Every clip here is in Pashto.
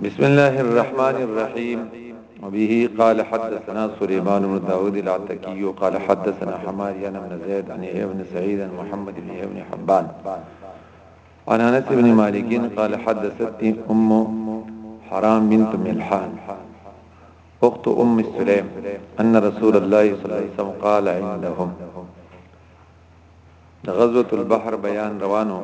بسم الله الرحمن الرحيم وبه قال حدثنا سليمان بن داود العتكي قال حدثنا حماريان بن زيد عن ابن سعيد محمد بن ابن حبان عن انس بن مالك قال حدثتني ام حرام بنت ملحان اخت ام سلیم ان رسول الله صلی الله علیه وسلم قال عندهم د غزوه البحر بیان روانو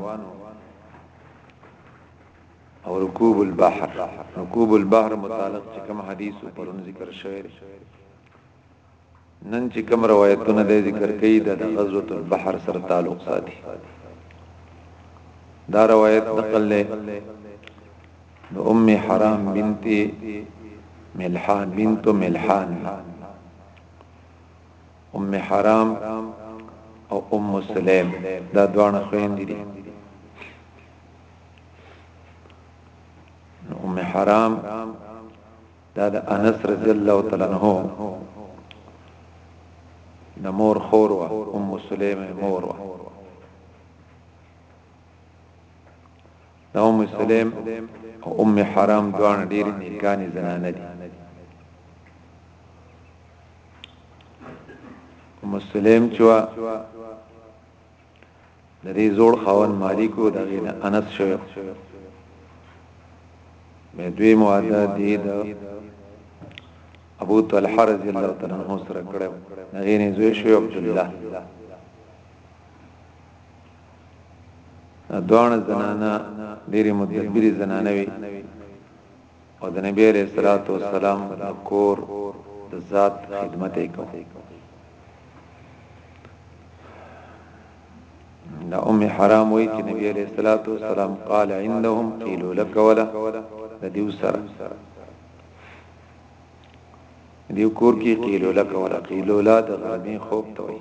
او رکوب البحر رکوب البحر متعلق چې کوم حدیث پرون ذکر شوی نن چې کوم روایتونه د ذکر کوي د غزوه البحر سره تعلق ساتي دا روایت نقل له ام حرام بنت ملحان بنت ملحان ام حرام او ام سلیم دا دوانه خويندې دي نو ام حرام دا د انس رضی الله تعالی عنہ د مور خور وا ام سلیم مور وا دا ام سلیم او ام حرام دوان ډیر نیکانی زنانه دي ام سلیم چوا د دې زوړ خاون مالکو د غینه انس شوی مې دوی مواده دي د ابو طلحه رضی الله تعالی عنہ سره کړو غینه زوی شوی عبد الله دوان زنانا ډیره مدبری زنانه وی او د نبی علیه الصلاة والسلام د کور د ذات خدمت یې کوي دا ام حرام وای چې نبی عليه الصلاه والسلام قال عندهم قيل لك ولا د دیو سره دیو کور کې قيل لك ولا قيل لا د غرمه خوب ته وای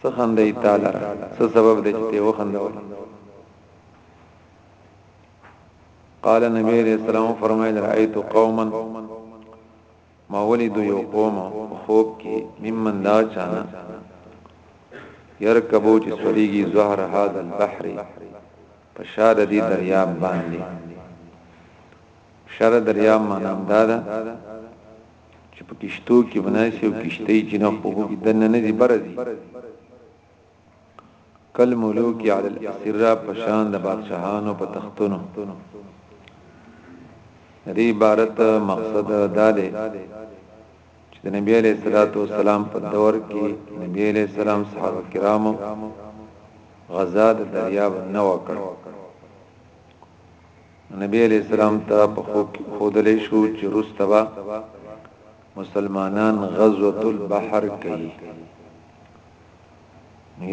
څه خندې تعالی را څه سبب دې چې ته وخندول قال نبی علیہ السلام فرمایل رایت قوما ما ولید یو قوم خوب کې ممن دا چانا يركبو چې سوريږي زهر هذا البحر پشاد دي دریاب باندې شر دریاب معنا دا ده چې په کشتو کې بناسي او کشتۍ چې نه خو کې دنه نه دي برزي کل ملوک علی الاسره پشان د بادشاهانو په تختونو دې عبارت مقصد دا دی چې د نبی علیہ الصلوۃ والسلام په دور کې نبی علیہ السلام صحابه کرامو غزا د دریاب نه وکړ نبی علیه السلام ته په خوب کې وښودل شو چې وروسته به مسلمانان غزوه البحر کوي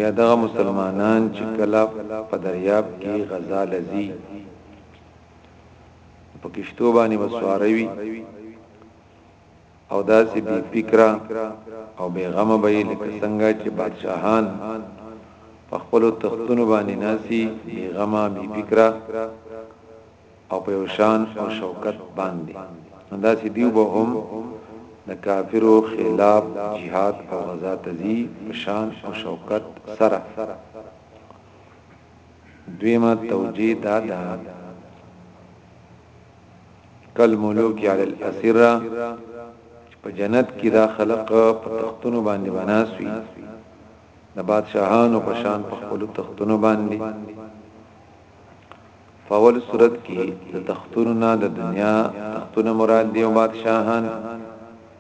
یا دغه مسلمانان چې کله په دریاب کې غزا لذي په کشتو باندې وسواروي او داسې بی فکره او بی غمه به یې لکه څنګه چې بادشاهان په خپلو تختونو باندې ناسي بی غمه بی فکره او په یو شان او شوکت باندې داسې دیو به هم د کافرو خلاف جهاد او غزا تزي په شان او شوکت سره دویمه توجیه دا ده کل ملوک علی الاسره په جنت کې دا خلق په تختونو باندې بناسوي د بادشاهانو په شان په خپل تختونو باندې فاول صورت کې د تختونو نه د دنیا تختونه مراد دی او بادشاهان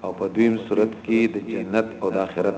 او په دویم صورت کې د جنت او د آخرت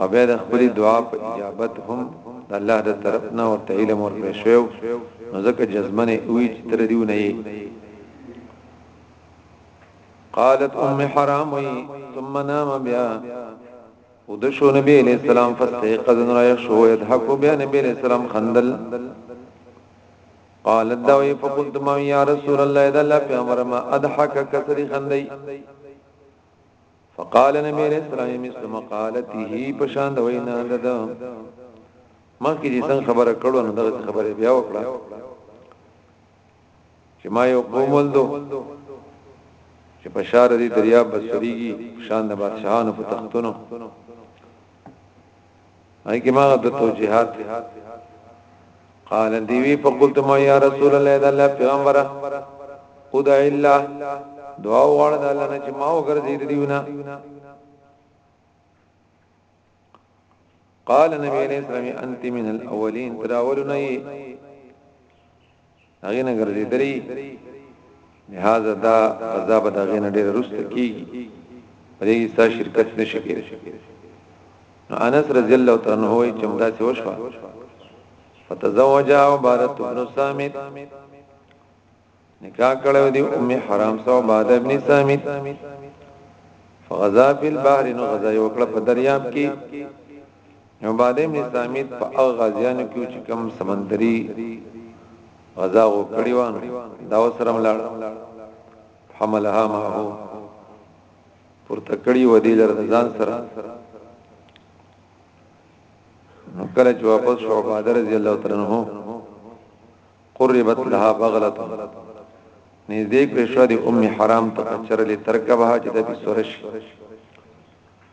او بیا د خپل دعا په اجابت هم د الله د طرف نه او ته علم ور پرې شو نو ځکه جزمنه وی چې تر دیو نه یې قالت ام حرام وی ثم نام بیا ودشو نبی علیہ السلام فاستيقظ را يشو يضحك بیا نبی علیہ السلام خندل قالت دوی فقلت ما یا رسول الله اذا لا پیغمبر ما اضحك کثری خندی فقال نبی علیہ السلام مثل مقالته پشان د وینا دد مخکې چې څنګه خبره کړو نو دغه خبره بیا وکړه چې ما یو قومل دو چې په شار دي دریا بسریږي شان د بادشاہانو په تختونو هغه کې ما د توجيهات قال دیوی فقلت ما یا رسول الله اذا الله پیغمبر خدا الا دعا وړ د الله نه چې ما وګرځي دیونه قال نبی علیہ السلام انت من الاولین تراولنی هغه نه ګرځیدلی لہذا دا قضا به دغه نه ډیر رست کیږي پرې ستا شرکت نشي کېږي نو انس رضی الله تعالی عنہ وایي چې موږ څه وشو فتزوج عباده بن صامت نکاح کړو دی ام حرام سو بعد ابن صامت فغزا فی البحر نو غزا یو کړ په دریاب کې نوبادم اسلامي په هغه غازیانو کې چې کوم سمندري غزا وکړي وان دا وسرم لاړ حملها ما هو پورته کړی و دی لر ځان سره نو کله چې واپس شو عباده رضی الله تعالی عنہ قربت لها بغلت نږدې کړې شو د ام حرام ته چرلې ترکبها چې د سورش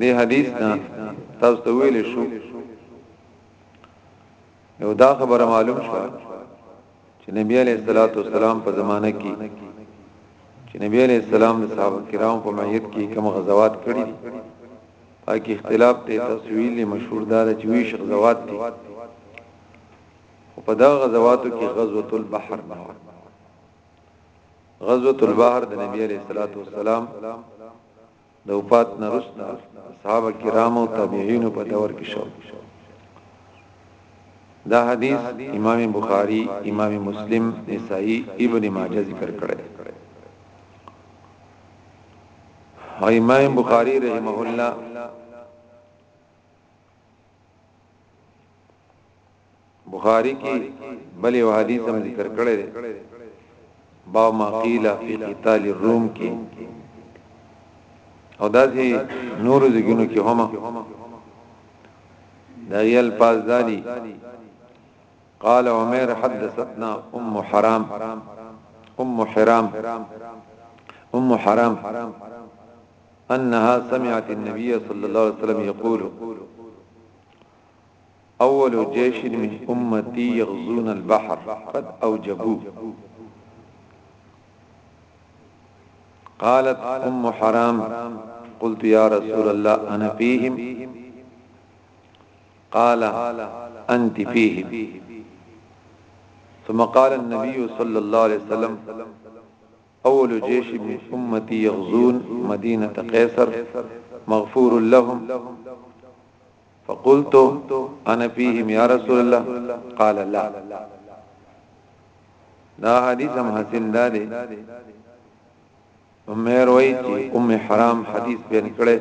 دې حدیث نه تاسو ته ویل شو یو دا خبره معلوم شو چې نبی علیہ الصلوۃ والسلام په زمانه کې چې نبی علیہ السلام د صحابه کرام په معیت کې کوم غزوات کړی دي پاکي اختلاف ته تسویل مشهور دار چې وی شخ غزوات دي په دا غزواتو کې غزوه البحر نه غزوه البحر د نبی علیہ الصلوۃ والسلام د وفات نه وروسته صحابه کرام او تابعین په دور کې شو دا حدیث امام بخاری امام مسلم نسائی ابن ماجه ذکر کړی او امام بخاری رحمه الله بخاری کې بل یو حدیث هم ذکر کړی دی با ما قیل فی قتال الروم کې او داسې نور ذکرونو کې هم دا یل پاس دالی قال عمر حدثتنا ام حرام ام حرام ام حرام انها سمعت النبي صلى الله عليه وسلم يقول اول جيش من امتي يغزون البحر قد اوجبوه قالت ام حرام قلت يا رسول الله انا فيهم قال انت فيهم ثم قال النبي صلى الله عليه وسلم اول جيش من امتي يغزون مدينه قيصر مغفور لهم فقلت انا فيهم يا رسول الله قال لا دا حدیث هم حاصل دا دی عمر وای چې ام حرام حدیث بیان کړي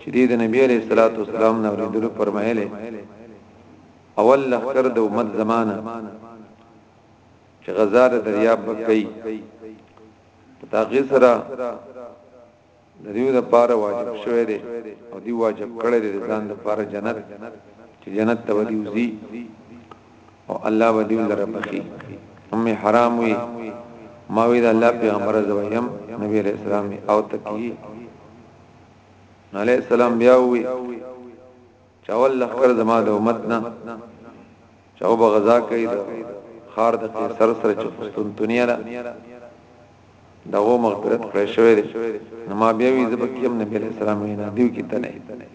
چې د نبی عليه الصلاه والسلام نو ردل فرمایله اول لخر د امت زمانہ چې غزا د دریاب به کوي په تاغي سره د دیو د پاره واجب شوی دی او دی واجب کړی دی ځان د پاره جنت چې جنت ته ودی وزي او الله ودی لره بخي هم حرام وي ما وی د الله پیغمبر زویم نبی علیہ السلام او تکی علیہ السلام بیا وی چاول لخر زما د امت نه چاو به غزا کوي د خار د قیصر سره چې قسطنطنیه را دغه مغفرت کړی شوی دی نو ما بیا وی زبکیم نبی علیہ السلام وینا دیو کې تنه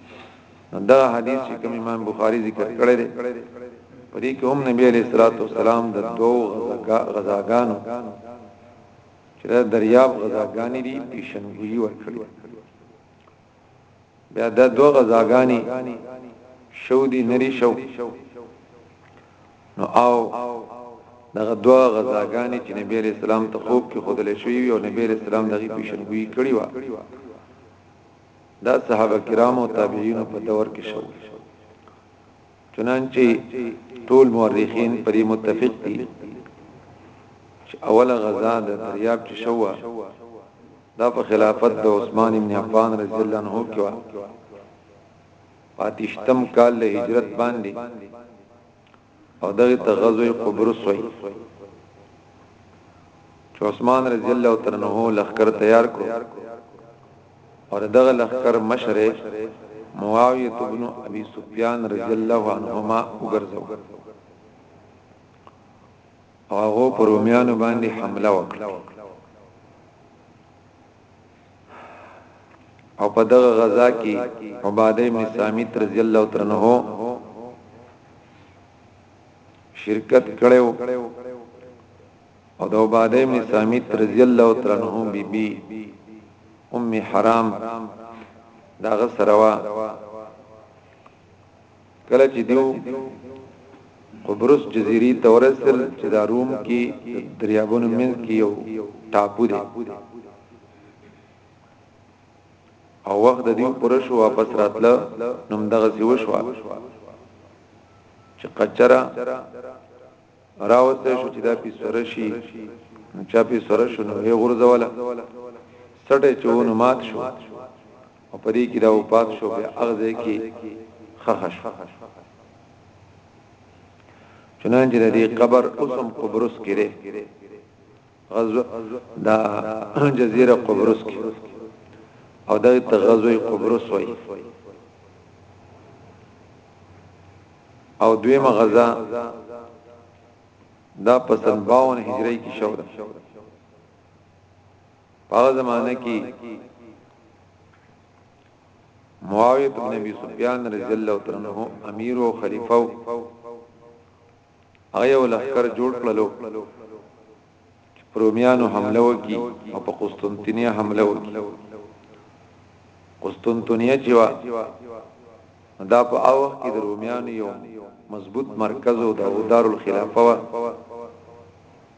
نو دا حدیث چې کوم امام بخاری ذکر کړی دی په دې کې هم نبی علیہ الصلوۃ والسلام د دوو غزاګانو چې دریاب غزاګانې دي پیشنګویی ورکړي بیا دا دوه غزاګانی شو دی نری شو نو او دغه دوه غزاګانی چې نبی علیہ السلام ته خوب کې خودل شوی او نبی علیہ السلام دغه پیشنګوئی کړی و دا صحابه کرام او تابعین په دور کې شو چنانچه ټول مورخین پرې متفق دي چې اوله غزا د دریاب چې شوه دا په خلافت د عثمان ابن عفان رضی الله عنه کې و پاتشتم کال له هجرت باندې او دغه ته غزوه قبرص وای چې عثمان رضی الله عنه لخر تیار کړ اور دغه لخر مشر معاویه ابن ابي سفيان رضی الله عنهما وګرځو او هغو په رومیانو باندې حمله وکړه او په دغه غزا کې عباده ابن سامیت رضی الله تعالی عنہ شرکت کړو او د عباده ابن سامیت رضی الله تعالی عنہ بی بی ام حرام دا غسروا کله چې دیو قبرص جزيري تورسل چې دا روم کې دریابونو منځ کې یو ټاپو دی او وخت د دې پرشو واپس راتله نوم دغه زیو شو چې قچرا راوته شو چې دا پی سره شي چا پی سره شو نو یې غرزوله سټه چونه مات شو او پدې کې دا وپات شو بیا اغزه کې خخ شو چنانچه د دې قبر اوسم قبرص کې لري غزو دا جزیره قبرص کې او دا ته غزوې قبرص وایي او دویمه غزا دا په سن 52 هجری کې شو ده په هغه زمانه کې معاویه بن ابي سفيان رضی الله تعالی عنہ امیر او خلیفہ هغه ولخر جوړ کړلو چې پر رومیانو حمله وکړي او په قسطنطنیه حمله وکړي قسطنطنیه چې وا دا په هغه وخت کې د رومیانو یو مضبوط مرکز او د دار الخلافه وا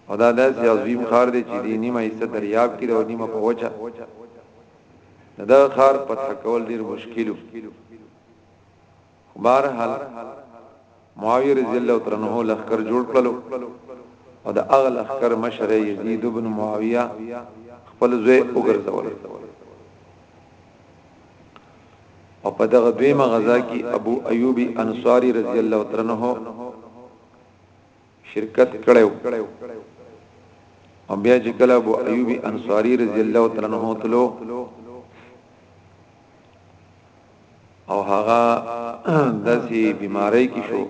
او دا داسې عظیم خار دی چې دی نیمه حصہ دریاب کې او نیمه په وچه دا خار فتح کول ډیر مشکل خو بهرحال معاویه رضی الله تعالی عنہ لخر جوړ کړلو او د اغه لخر مشر یزید ابن معاویه خپل زوی وګرځول او په دغه دویمه غزا کې ابو ایوب انصاری رضی الله تعالی عنہ شرکت کړو او بیا چې کله ابو ایوب انصاری رضی الله تعالی عنہ تلو او هغه داسې بیماری کې شو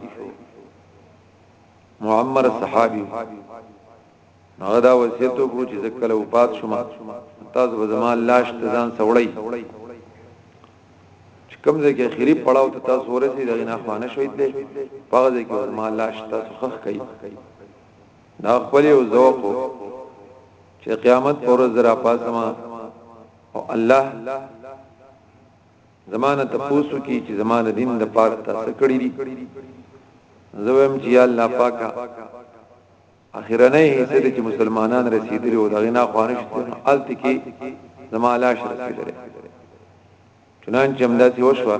معمر صحابي هغه دا وصیت وکړو چې زکل او پات شوم تاسو به زما لاش ته ځان سوړی چې کوم ځای کې اخیری پړاو ته تاسو ورسې د غنا خوانه شوي دي پاغه ځای کې زما لاش تاسو خخ کوي دا خپل یو ذوق چې قیامت پر ورځ را پاسما او الله زمانه تاسو کی چې زمانه دین د پاره تاسو کړی دي زویم چې یا الله پاکا اخیرنه حصہ چې مسلمانان رسیدلی او دغه نه خوانشته الته کې زمالاش رسیدلی چنانچه همداسې وشوه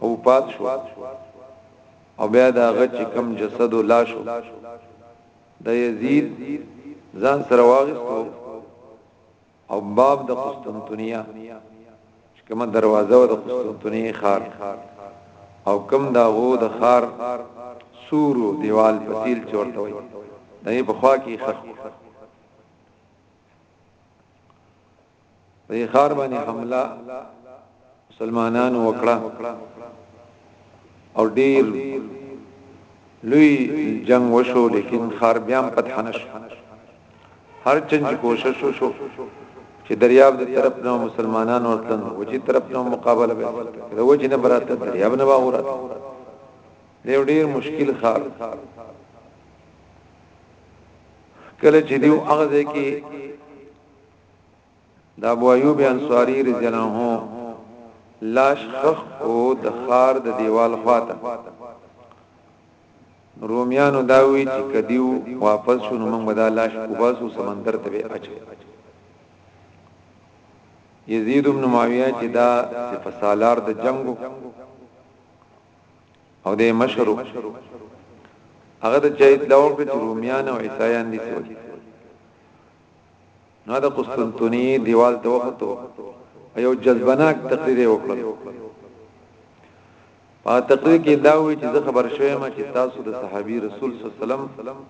او پات شو او بیا دا غچ کم جسد او لاشو د یزید ځان سره واغستو او باب د قسطنطنیه چې کومه دروازه و د قسطنطنیه خار او کم دا غو د خار سور او دیوال پتیل چورته وي د په خوا کې خخ په خار باندې حمله مسلمانانو وکړه او ډیر لوی جنگ وشو لیکن خار بیا فتح نشو هر چنج کوشش وشو چې دریاب د طرف نه مسلمانانو ورتلن وجې طرف نه مقابله به د وجې نه براته دریاب نه باورات دیو ډیر مشکل خار کله چې دیو اغزه کې د ابو ایوب انصاری رضی الله عنه لاش خخ کو د خار د دیوال خواته رومیانو داوی چې کدیو واپس شونو موږ به دا لاش وباسو سمندر ته به اچو یزید ابن معاویه چې دا په سالار د جنگو او د مشرو هغه د چایت لور کې رومیان او عیسایان دي سوي نو د قسطنطنیه دیوال ته وختو یو جذبناک تقریر وکړ په تقریر کې دا وی چې زه خبر شوم چې تاسو د صحابي رسول صلی الله علیه وسلم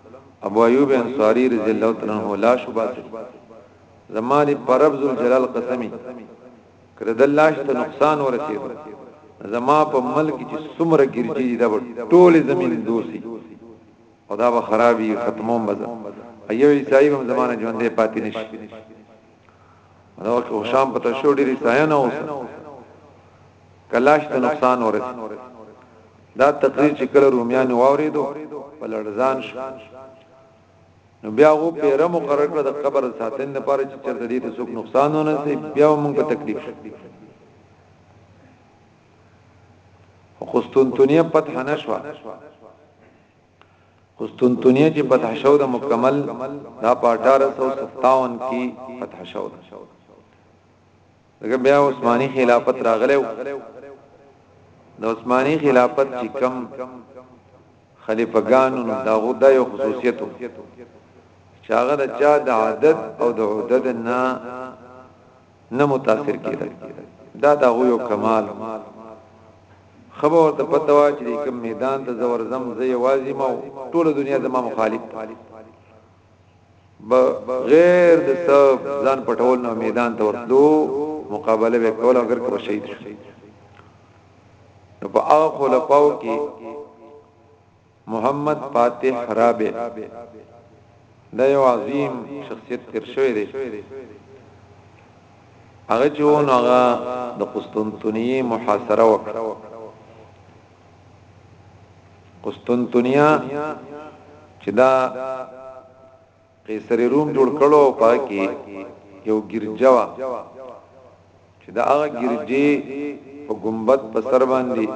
ابو ایوب انصاری رضی الله تعالی عنہ لا شوبات زمانی پرب ذل جلال قسمی کړه د لاش ته نقصان ورسید زما په ملک چې څومره ګرځي دا ټول زمين دوسی خدا به خرابي ختموم بده ایو عیسائی هم زمانه ژوندې پاتې نشي نو که شام پته شو ډیر عیسائی نه اوس کلاش ته نقصان ورس دا تقریر چې کله رومیان واوریدو په لړزان شو نو بیا غو پیره مقرر کړ د قبر ساتن لپاره چې چرته دې ته څوک نقصان ونه سي بیا موږ په تکلیف شو قسطنطنیه فتح نشوه قسطنطنیه چې فتح شو د مکمل دا په 1857 کې فتح شو دغه بیا عثماني خلافت راغله د عثماني خلافت چې کم خلیفګانو دغه د یو خصوصیتو چاغه د چا د عادت او د عدد نه نه متاثر کېدل دا دا هو یو کمال خبر ورته پته وا چې کوم میدان ته زور زم زې وازی ما ټول دنیا زما مخالف غیر د سب ځان پټول نو میدان ته ورتلو مقابله به کول اگر کو شهید شو نو په هغه خلفاو کې محمد فاتح رابع دا یو عظیم شخصیت تیر شوی دی هغه چې ونه هغه د قسطنطنیه محاصره وکړه قسطنطنیه چې دا قیصر روم جوړ کړو او پاکي یو ګرجا وا چې دا هغه ګرجې په ګمبد په سر باندې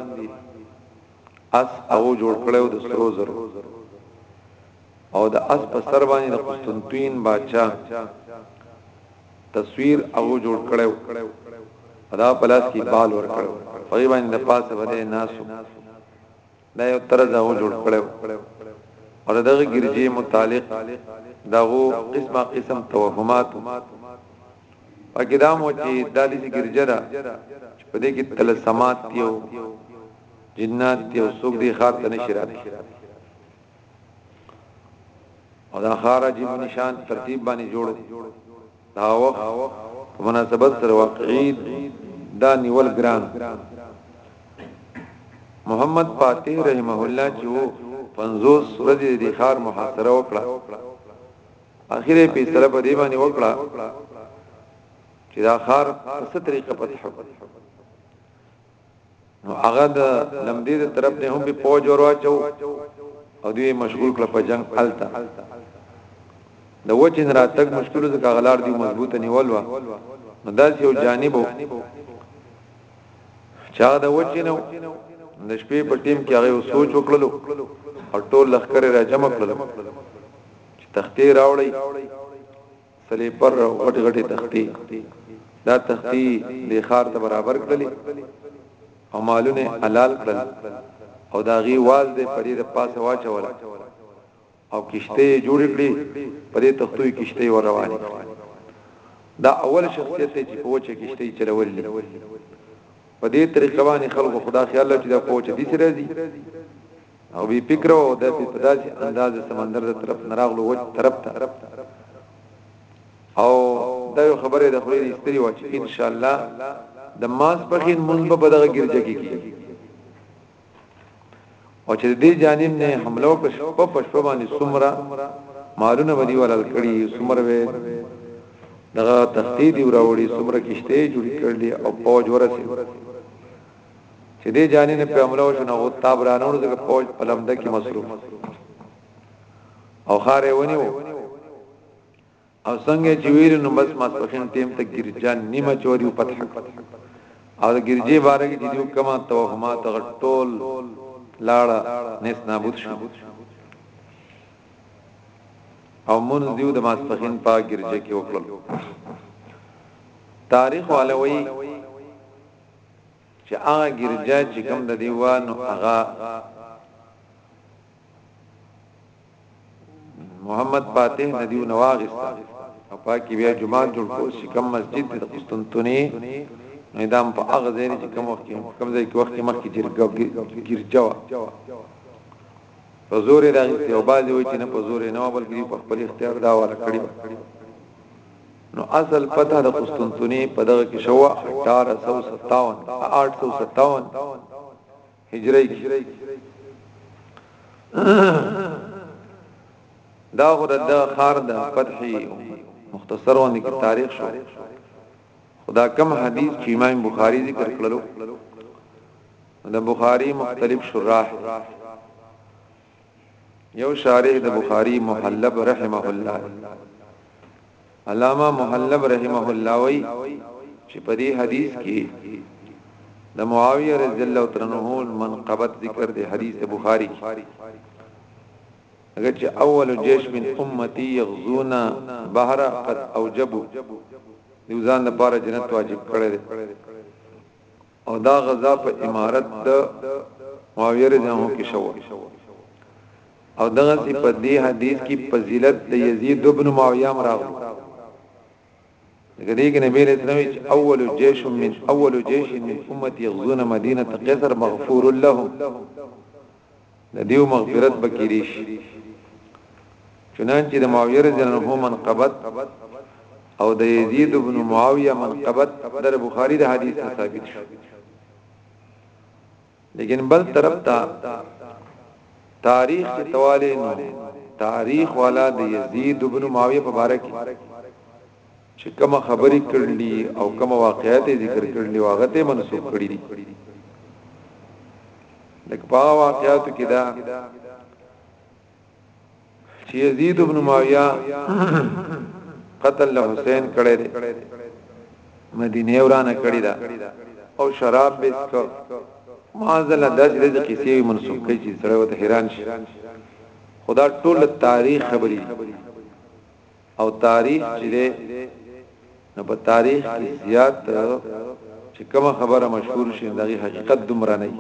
اس او جوړ کړو د سرو زرو او د اس په سر باندې د قسطنطین بادشاہ تصویر او جوړ کړو ادا پلاس کې بال ور کړو په باندې د پاسه باندې ناسو دا یو طرز هغه جوړ کړو او دغه ګرځي متعلق دغه قسمه قسم توهمات پکې دا مو چې د دې ګرځره چې په دې کې تلسمات یو جنات یو سوق دی خاطر نشرات او دا خارجي نشان ترتیب باندې جوړو دا وخت په مناسبت سره واقعي دا نیول ګران محمد فاتح رحمه الله چې وو 50 ورځې د خار محاصره وکړه اخیره په سره په دی باندې وکړه چې دا خار په ست طریقه فتح نو هغه د لمدې د طرف نه هم په پوج ور واچو او دوی مشغول کړ په جنگ التا د وچن راتګ مشکل ځکه غلار دی مضبوطه نیول و نو داس یو جانب چا د وچنو د شپې په ټیم کې هغه سوچ وکړلو او ټول لخر را جمع کړلو چې تختې راوړی سلیپر غټ غټي تختی دا تختی د خار ته برابر کړلې او مالونه حلال کړل او دا غي واز دې پرې د پاسه واچول او کشته جوړ کړې پرې تختوي کشته ور روانې دا اول شخصیت چې په وچه کشته چلول دي په دې طریقه باندې خلکو خدا خیال چې دا پوهه دي سره دي او بی فکر او د په داسې انداز سمندر د طرف نراغلو وچ طرف ته او دا یو خبره د خوري استری و چې ان شاء الله د ماس پخین مونږ په دغه ګرځه کې کی او چې دې جانب نه حمله وکړ په پښو باندې سمرا مالونه ودی ولل کړي سمر وې دغه تختی دی وراوړي سمرا کشته جوړ کړلې او پوج ورسې چې دې جاني نه په حمله وشو نه غو تاب را نور ځکه فوج په لمده کې مصروف او خارې ونیو او څنګه چې ویل نو بس ماسپخین ټیم ته ګرجان نیمه چوري او فتح او د ګرجې باره کې دیو کما توهمات غټول لاړه نس نابود شو او مون دیو د ماسپخین په ګرجې کې وکړل تاریخ والوي چه هغه ګرجا چه کوم د دی وا نو هغه محمد فاتح ندیو نواغستا او پاکی بیا جمعه جوړ کو چې کوم مسجد د قسطنطنی نو دام په هغه ځای چې کوم وخت کوم ځای کې وخت مخکې جرګه ګرجا په زور راغی او باز وی چې نه په زور نه بلکې په خپل اختیار دا ور کړی نو اصل فتح د قسطنطنیه په دغه کې شو 1857 857 هجری کې دا خو د خار د فتحي مختصر ونه کې تاریخ شو خدا کم حدیث چې امام بخاری ذکر کړلو د بخاری مختلف شراح یو شارح د بخاری محلب رحمه الله علامه محلب رحمه الله وی چې په دې حدیث کې د معاویه رضی الله عنه منقبت ذکر دی حدیث د بخاری اگر چې اول جیش من امتی یغزونا بحر قد اوجبو دیوزان د پاره جنت واجب کړی او دا غزا په امارت د معاویه رضی الله عنه کې شو او دغه سی په دې حدیث کې فضیلت د یزید ابن معاویه راغلی دغه کې نبی رسول الله چې اول جیش من اول جیش من امتی یغزون مدینه قیصر مغفور لهم د دیو مغفرت بکیری شي چنانچه د معاویه رضی الله عنه منقبت او د یزید ابن معاویه منقبت در بخاری د حدیث ثابت شو لیکن بل طرف ته تاریخ کې تواله نو تاریخ والا د یزید ابن معاویه په باره کې چې کومه خبرې کړلي او کومه واقعیت ذکر کړلي واغه ته منسوب کړی دي لکه په واقعیت کې دا چې یزید ابن معاویه قتل له حسین کړی دی مدینه ورانه کړی دا او شراب به څکو معاذل داس دې قصې منسوب کړي چې سره وته حیران شي خدا ټول تاریخ خبري او تاریخ چې ده نو په تاریخ کې زیات چې کومه خبره مشهور شي دغه حقیقت دومره نه دي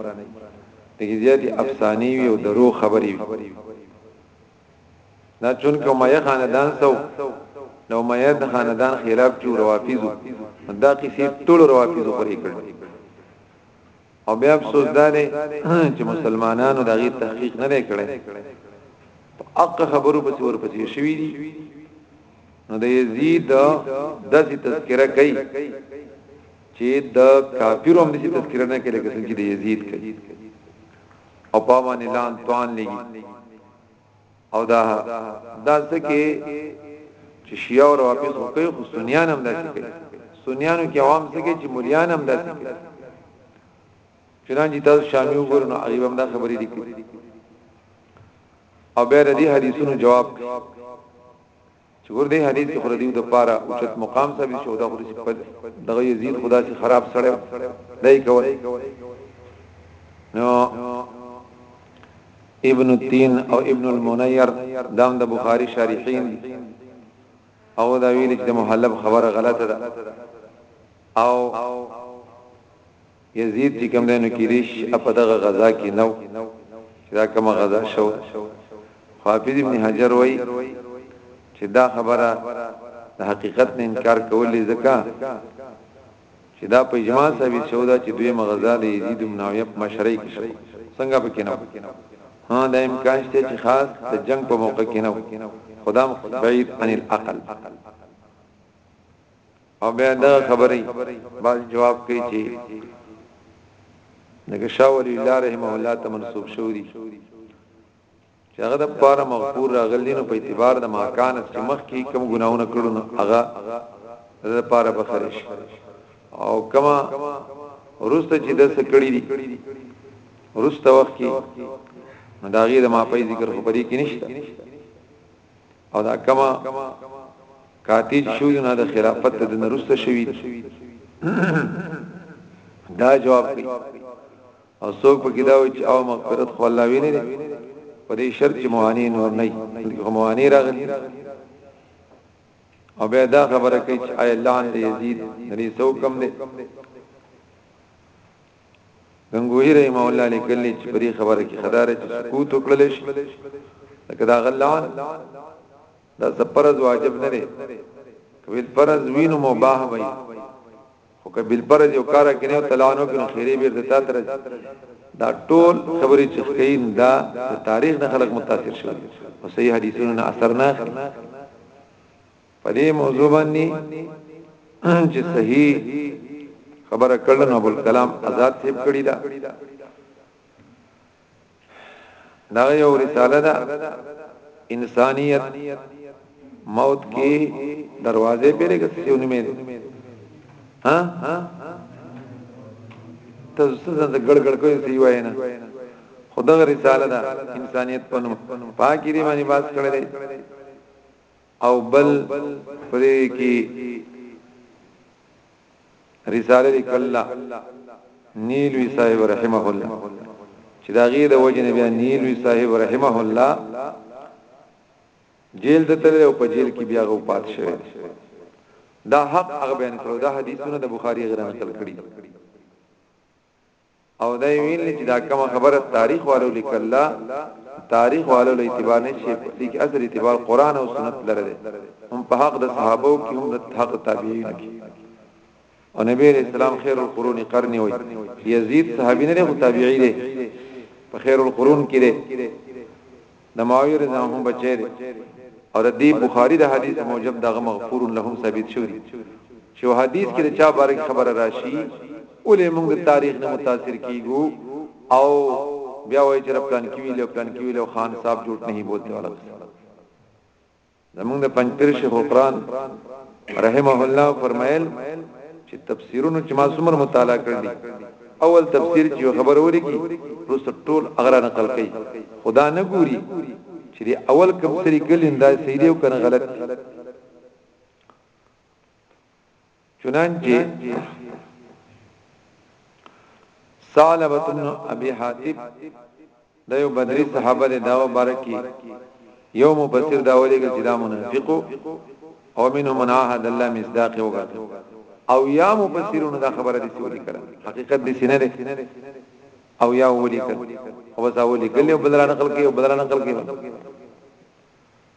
دغه زیات افسانه وي او درو خبري وي دا چون کوم یې خاندان سو نو مې د خاندان خلاف چې روافضو دا کیسې ټول روافضو پرې کړې او بیا افسوس دا دی چې مسلمانانو دا غي تحقیق نه کړي په حق خبرو پسې ورپسې شوي دي نو د یزید د دې تذکرہ کوي چې د کافرو هم دې تذکرہ نه کوي لکه څنګه چې د یزید کوي او په باندې لان توان لګي او دا دا ځکه چې شیعه او روافض کوي خو سنیان هم داسې کوي سنیانو کې عوام څه کوي چې مليان هم داسې کوي چنانچې تاسو شامی وګورئ نو ایوب هم دا خبرې لیکي او به ردی حدیثونو جواب کوي چې ور دې حدیث کې خو دیو د پاره او چت مقام ثابت شو دا خو دې دغه یزید خدا سي خراب سره دای کول نو ابن التين او ابن المنير دام د بخاري شارحین او دا ویل چې د محلب خبره غلطه ده او يزيد چې کوم دی نو کېدای شي چې په دغه غزا کې نه و چې دا کومه غزا شوې ده، خو حافظ ابن حجر وايي چې دا خبره د حقیقت نه انکار کول دي، ځکه چې دا په اجماع ثابت شوې ده چې دویمه غزا د يزيد بن معاويه په مشرۍ کې شوې، څنګه په کې نه و؟ ها دا امکان شته چې خاص د جنگ په موقع کې نه و، خو دا هم بعيد عن العقل. او بیا دا خبرې باز جواب کوي چې دغه شاوري الله رحمه الله ته منسوب شوري چې هغه د پاره مغفور راغلی نو په اعتبار د ماکان چې مخ کې کم ګناونه کړو نو هغه د پاره بخرش او کما ورسته چې د څه کړی دي ورسته وخت کې نو دا غي د ما په ذکر خبرې کې نشته او دا کما کاتیج شو نه د خلافت د نرسته شوی دا جواب کوي او څوک په کدا وي چې او مغفرت خو الله ویني په دې شرط چې موانین ور نه کوي موانین راغلي او بیا دا خبره کوي چې آی لعن یزید نبی سو کم دی غنگوهی رحمه الله لیکلی چې پرې خبره کې خدار چې سکوت وکړل شي لکه دا غلوان دا زپرز واجب نه دی کبیل پرز وینو مباح وي خو کبیل پرز یو کار کې نه تلانو کې خیره بیر دتا تر دا ټول خبرې چې خین دا تاریخ نه خلق متاثر شول او صحیح حدیثونو نه اثر نه په دې موضوع باندې چې صحیح خبره کړل نو بل کلام آزاد سیب کړی دا دا یو رساله ده انسانیت موت کی دروازه پیره کسیونی مې ها ته څه د ګړګړ کوي سی وای نه خدغه رساله ده انسانیت پنو پاکی دی باندې باس کړل او بل پرې کې رساله لیکل نیلوی صاحب رحمه الله چې دا غي د وجه نه بیا نیلوی صاحب رحمه الله جیل ته تللی او په جیل کې بیا غو پات شوی دا حق هغه بیان کړو دا حدیثونه د بخاری غره نقل کړی او دا ویل چې دا کومه خبره تاریخ والو لیکلا تاریخ والو له اعتبار نه شي لیک اصل اعتبار قران او سنت لره ده هم په حق د صحابه کې هم د حق تابعین کې او نبی رسول الله خیر القرون قرنی وي یزید صحابین نه تابعی دي په خیر القرون کې دي د معاويه رضی الله عنه بچی دی او د دې بخاری د حدیث په موجب دغه مغفور لهم ثابت شوی دی چې حدیث کې د چا بارک خبره راشي ولې موږ د تاریخ نه متاثر کیږو او بیا وایي چې پلان کې ویل پلان کې ویل خان صاحب جوړ نه بولته ولا زمونږ د پنځپیر شیخ اوقران رحمه الله فرمایل چې تفسیرونو چې ما څومره مطالعه کړل اول تفسیر چې خبر وري کی روس ټول اغرا نقل کوي خدا نه ګوري چې دی اول کوم سری کلین دا صحیح دی او کنه غلط دی چنانچه ثعلبه بن ابي حاتب د یو بدري صحابه د داو بارکی یو مفسر دا ولېګل چې دا منافقو او منهم من عهد الله مصداق وګت او یا مفسرون دا خبره دي سوري کړه حقیقت دي سینه ده او یا ولي کړه او بس اولی کله بلرا نقل کې او بلرا نقل کې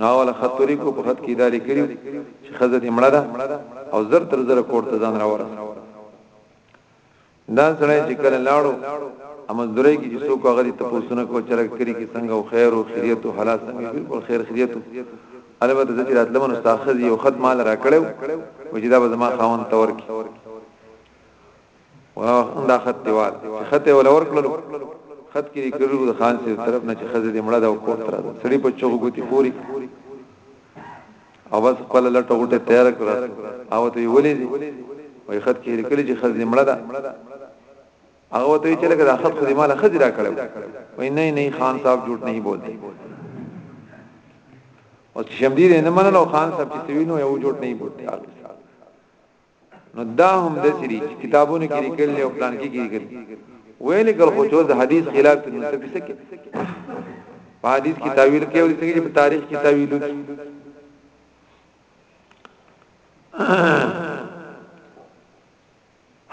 نو اول خط توري کو په خط کې دالي کړیو چې خزه دې مړه ده او زر تر زر کور ته ځان راوړ دا سره چې کله لاړو امزدوري کې چې څوک هغه ته پوښتنه کو چې راک کړی کې څنګه او خیر او خیریت او حالات څنګه بالکل خیر خیریت البته چې راتلم نو تاخذ یو خط مال را کړو وجدا به زما خاون تور کې واه هم دا خط دیوال چې خط یې ولور کړلو خط کې کړو د خان سي طرف نه چې خزه دې مړه دا کور تر ده سړی په چوغ ګوتی پوری او بس خپل لټه غټه تیار کړ او ته ولې دي وای خط کې لیکلي چې خزه مړه ده هغه ته چې لکه دا خط خو دې مال خزه را کړو وای نه نه خان صاحب جوړ نه بولتي او شمدی دې نه منلو خان صاحب چې وینو یو جوړ نه بولتي نو دا هم د سری چې کتابونو کې لیکل او پلان کې لیکل ویل کل خو چې د حدیث خلاف کې نو تبي سکه په حدیث کې تعویل کې او څنګه په تاریخ کې تعویل کې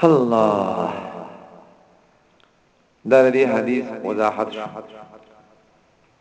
الله دا دې حدیث وضاحت شو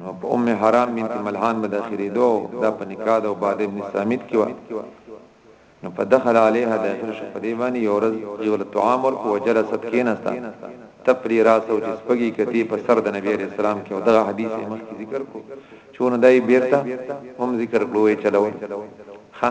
نو په ام حرام بنت ملحان به داخليدو دا په نکاح د عباده ابن صامت کې و نو په دخل عليها داخل شو په دې باندې یو ورځ یو طعام ورکو وجلست کینستا تپری راسو چې سپګي کتی په سر د نبی عليه السلام کې او دغه حدیث یې مخکې ذکر کو چون دای بیرته هم ذکر کړو یې چلو ها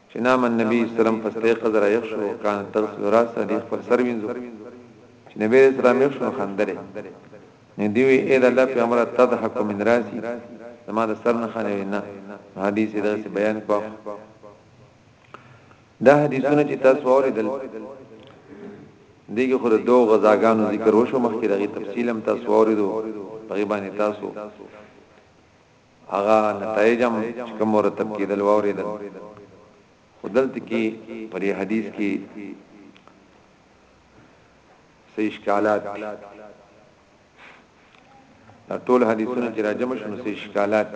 چې نام النبي سلم فاستيقظ را يخ شو وکانت تغسل راسه دي خپل سر وينځو چې نبي اسلام يخ شو نو خندل نو دی وی اې د الله پیغمبر تضحك من راسي زما د سر نه خانه نه حدیث دغه بیان کو دا حدیثونه چې تاسو اوریدل دیګه خو د دوه غزاګانو ذکر وشو مخکې دغه تفصیل هم تاسو اوریدو په باندې تاسو هغه نتایج هم چې کوم مرتب کېدل واورېدل خو دلته کې پر حدیث کې سې اشکالات دا ټول حدیثونه چې راجم شنو سې اشکالات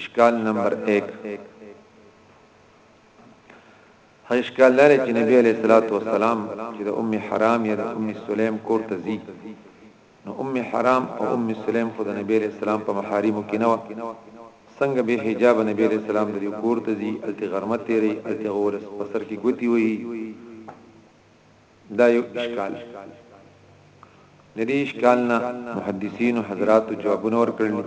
اشکال نمبر 1 اشکال لري چې نبی عليه الصلاه والسلام چې د ام حرام یا د ام سلیم کور ته ځي نو ام حرام او ام سلیم خو د نبی علیه السلام په محاریمو کې نه وه، څنګه بې حجابه نبی علیه السلام د دوی کور ته ځي، هلته غرمه تېروي، هلته هغو ولس په سر کې ګوتې وهي، دا یو اشکال دی. د دې اشکال نه محدثینو حضراتو جوابونه ورکړل دي،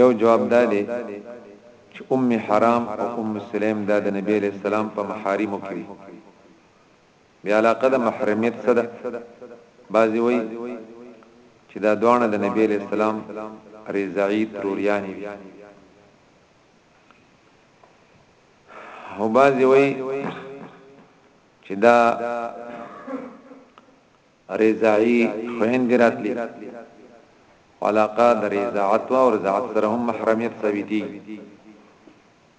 یو جواب دا دی چې ام حرام او ام سلیم دا د نبی علیه السلام په محاریمو کې وې، بیا علاقه د محرمیت څه ده؟ بعضي وایي چې دا دواړه د نبی علیه السلام رضاعي تروریانې دي او بعضي وایي چې دا رضاعي خوهند راتلی علاقه د رضاعت او رضاعت سره هم محرمیت ثابتي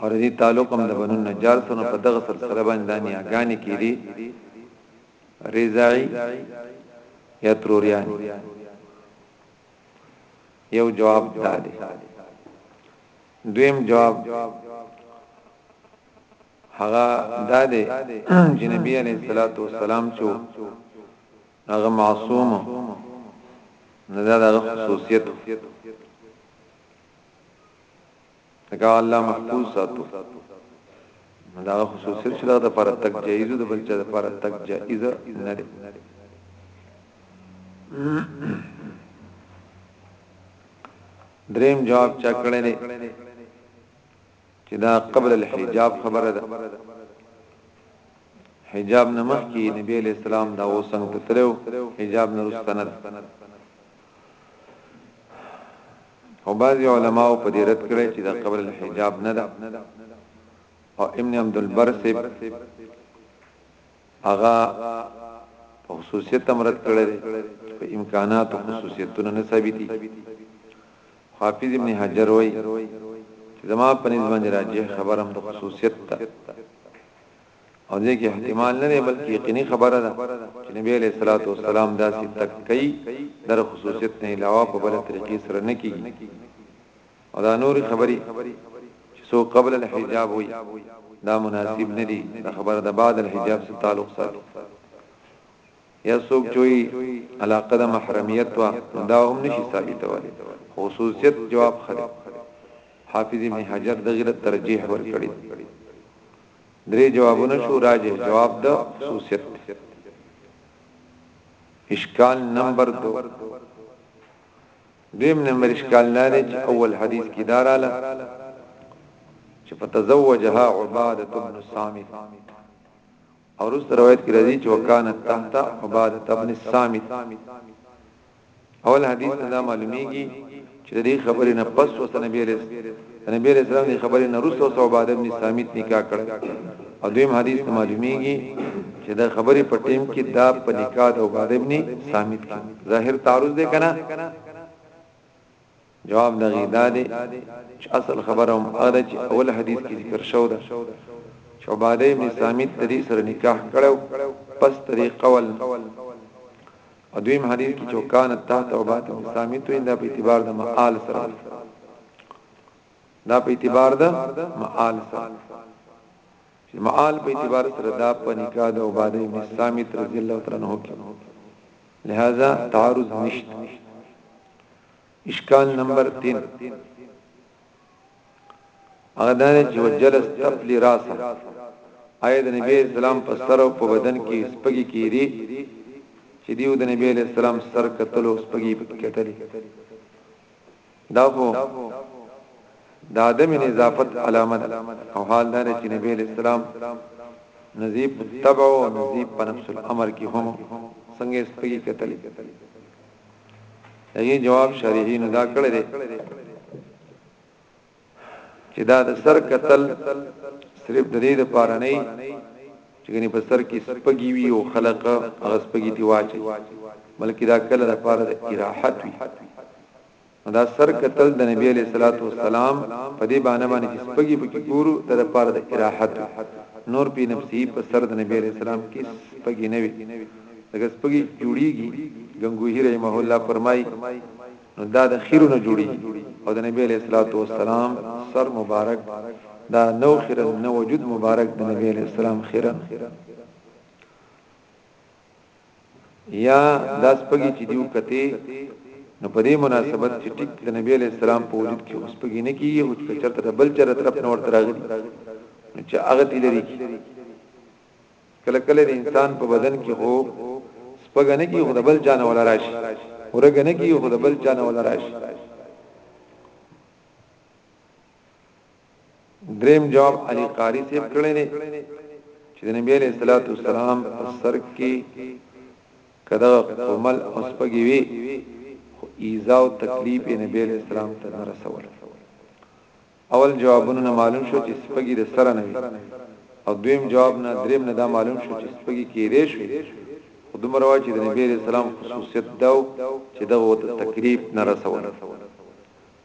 او دې تعلق هم د بنو نجار سره په دغه سلسله باندې د نیاګانې کېدي رضاعي یا تروریان یو جواب دا دی دویم جواب هغه دا دی چې نبی علیہ الصلوۃ والسلام چې هغه معصوم نه دا د خصوصیت دغه الله محفوظ ساتو دا خصوصي چې دا د پر تک جایز د بل چا د پر تک جایز نه دی دریم جواب چا کړی دی چې دا قبل الحجاب خبره ده حجاب نمخ کی نبی علیہ السلام دا وسنګ تلو حجاب نرستنه خو بعضی علماء په دې رد کړی چې د قبر الحجاب نه ده او ابن عبد البر سے اغا په خصوصیت امرت کړی په امکانات او خصوصیتونه نه ثابتي حافظ ابن حجر وای چې زما په نسبت باندې راجح خبرم د خصوصیت ته او دې کې احتمال نه دی بلکې یقیني خبره ده چې نبی علیہ الصلوۃ والسلام داسې تکي در خصوصیت نه علاوه په بل طریقې سره نه کیږي او دا نور خبري چې سو قبل الحجاب وي دا مناسب نه دي دا خبره د بعد الحجاب سره تعلق ساتي یا څوک چوي علاقه د محرمیت وا دا هم نشي ثابتوالي خصوصیت جواب خره حافظ ابن حجر دغه ترجیح ورکړي درې جوابونه شو راجح جواب د خصوصیت دی اشکال نمبر 2 دویم نمبر اشکال دا دی چې اول حدیث کې داراله چې فتزوجها عباده بن الصامت او رس روایت کې راځي چې وکانت تحت عباده بن الصامت اول حدیث نه دا معلومیږي چې د دې خبرې نه پس وسه نبی رس نبی رس رحم دې خبرې نه رسو سو بعد ابن سامیت نکاح کړ او دویم حدیث نه معلومیږي چې دا خبرې په ټیم کې دا په نکاح او بعد ابن سامیت کې ظاهر تعارض دې کنا جواب دغه دا دی چې اصل خبره هم هغه چې اول حدیث کې ذکر شو ده چې عباده ابن سامیت د دې سره نکاح کړو پس ترې قول او دویم حدیث کې چې کان تحت عباده ابن سامیت وین دا په اعتبار د مآل سره دا په اعتبار د مآل سره چې مآل په اعتبار سره دا په نکاح د عباده ابن سامیت رضی الله تعالی عنہ کې لہذا تعارض نشته اشکال نمبر 3 هغه دا چې وجلس تپلی راسه آیا د نبی اسلام په سر او په بدن کې سپګي کیری چې دیو د نبی اسلام سر کتلو سپګي کتلی دا هو د ادم نظافت علامه او حال دا چې نبی اسلام نزیب تبع او نزیب په نفس الامر کې هم څنګه سپګي کتلی دغه جواب شارحینو دا کړی دی چې دا د سر قتل صرف د دې لپاره نه چې غني په سر کې سپګي وي او خلق هغه سپګي دی واچي بلکې دا کله لپاره د اراحت وي دا سر کتل د نبی علیہ الصلوۃ والسلام په دې باندې باندې چې سپګي پکې ګورو د لپاره د اراحت نور په نفسي په سر د نبی علیہ السلام کې سپګي نه وي دغه سپګي جوړیږي غنگوهی رحمه الله فرمای نو دا د خیرو نه جوړي او د نبی علیہ الصلوۃ والسلام سر مبارک دا نو خیر نو وجود مبارک د نبی علیہ السلام خیره یا دا سپګی چې دیو کته نو په دې مناسبت چې ټیک د نبی علی السلام په وجود کې اوس پګی نه کیږي او چې چرته د بل چر طرف نور تراغلی نو چې هغه دی لري کله کله د انسان په بدن کې هو سپګ نه کیږي د بل جان ولا راشي ورګ نه کیږي د بل جان ولا راشي دریم جواب علی قاری صاحب کړی دی چې د نبی علیہ الصلوۃ والسلام په سر کې کدا کومل اوس پګی وی خو ایزا او تکلیف نبی علیہ السلام ته نه رسول اول جوابونه معلوم شو چې سپګی د سره نه وی او دویم جواب نه دریم نه دا معلوم شو چې سپګی کې ریش وی خودمره وا چې د نبی علیہ السلام خصوصیت داو چې دغه تکلیف نه رسول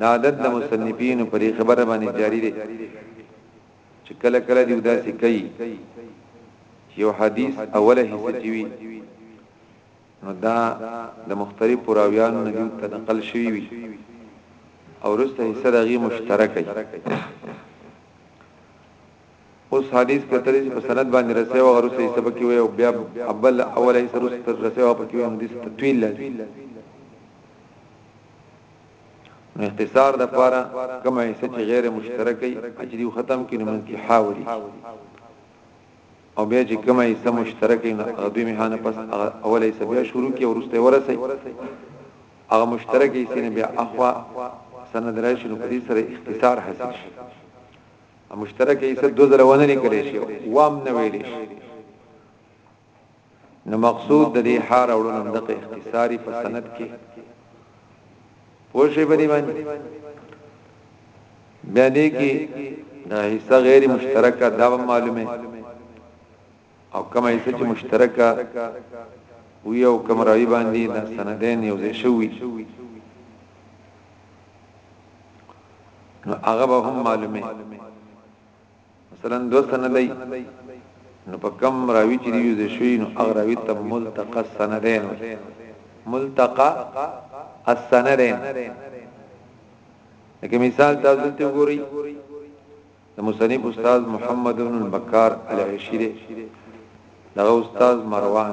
دا عادت د مصنفینو پر خبره باندې جاری دی چې کله کله دی داسې کوي چې یو حدیث اوله حصہ چوي نو دا د مختلف راویانو نه ته نقل شوی وي او رسته حصہ دغه مشترک دی اوس حدیث په ترې په سند باندې رسېو او رسې حصہ پکې وي او بیا اول اوله حصہ رسې رسېو پکې وي حدیث تطویل لازم نو اختصار د پاره کوم حصہ چې غیر مشترکي اجدي ختم کینو من کې حاوري او بیا چې کوم حصہ مشترکي نه دوی مهانه پس اول حصہ بیا شروع کی ورسته ورسي هغه مشترکي سینه بیا اخوا سند راشي نو په دې سره اختصار حاصل شي مشترکي حصہ دوزره ونه لیکل شي وام نه ویل شي نو مقصود د دې حار اورونو دغه اختصاری په سند کې پوښې بری باندې بیا دې کې دا حصہ غیر مشترکه دا معلومه او کومه حصہ چې مشترکه وی او کوم راوی باندې دا سندین یو ځای شوی نو هغه به هم معلومه مثلا دو سند نو په کم راوی چې یو ځای شوی نو هغه راوی ته ملتقى السندين ملتقى السندين لکه مثال تاسو ته وګورئ د مصنف استاد محمد بن البکار العشيري دغه استاد مروان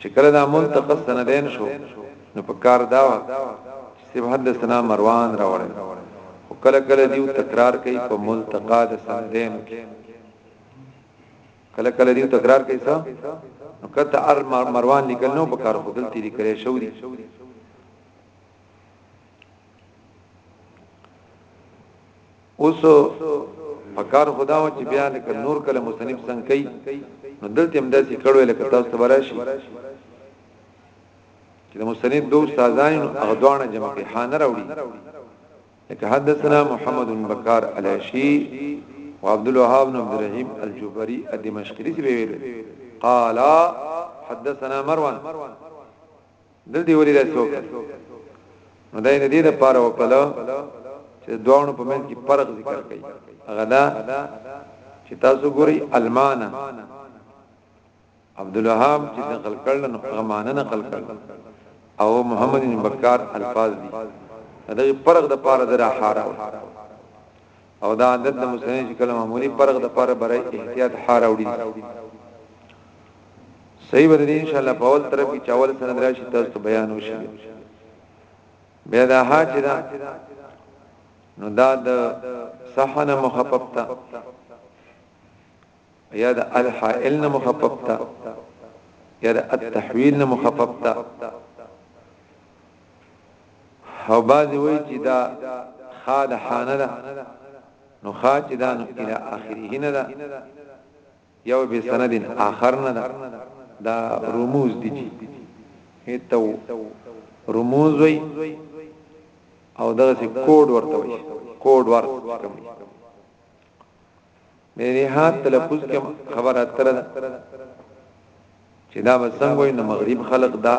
چې کله دا منتقد سندین شو نو په کار دا و چې سب حدثنا مروان راوړل او کله کله دیو تکرار کوي په ملتقا د سندین کې کله کله دیو تکرار کوي څه نو کته ار مروان لیکل نو په کار خپل تیری کړي شو دي اوس پکار خدا و چې بیا لکه نور کله مصنف څنګه کوي نو دلته هم داسې کړو لکه تاسو ته راشي چې د مصنف دوه استادان او دوانه جمع کې حان راوړي لکه حدثنا محمد بن بکار الاشی وعبد الوهاب بن عبد الرحیم الجبری الدمشقی سی ویل قال حدثنا مروان دل دی ولې داسې وکړ نو دای نه دې د پاره وکړه چې دوانو په منځ کې فرق ذکر کړي هغه دا چې تاسو ګوري المانا عبد الوهاب چې نقل کړل نو هغه معنا نقل کړل او محمد بن بکار الفاظ دي دا فرق د پاره د راحاره او دا عادت د مسلمانانو چې کله معمولی پرغ د پر برای احتیاط حار اوړي صحیح به دې ان شاء الله په اول طرف کې چاول سند راشي تاسو ته بیان وشي بیا دا حاج دا نو دا د صحنه مخفف تا یا د الحائل نه مخفف تا یا د التحویل نه مخفف تا او بعضی وی چې دا خا د حانه ده نو خا چې دا نو الى اخره نه ده یو به سند اخر نه ده دا رموز دي چې هیتو رموز وی او دغه کوډ ورته وي کوډ ورته د نهاد تلفظ کې خبر اتره ده چې دا به څنګه وي نو مغرب خلق دا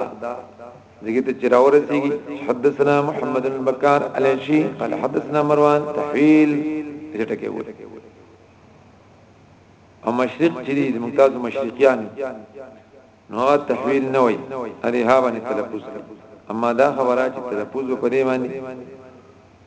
دغه ته چراور سیږي حدثنا محمد البکار الیشی قال حدثنا مروان تحویل دې ټکه وو او مشرق چې دې ممتاز مشرقیان نو تحویل نه وي هغه باندې تلفظ اما دا خبره چې تلفظ په دې باندې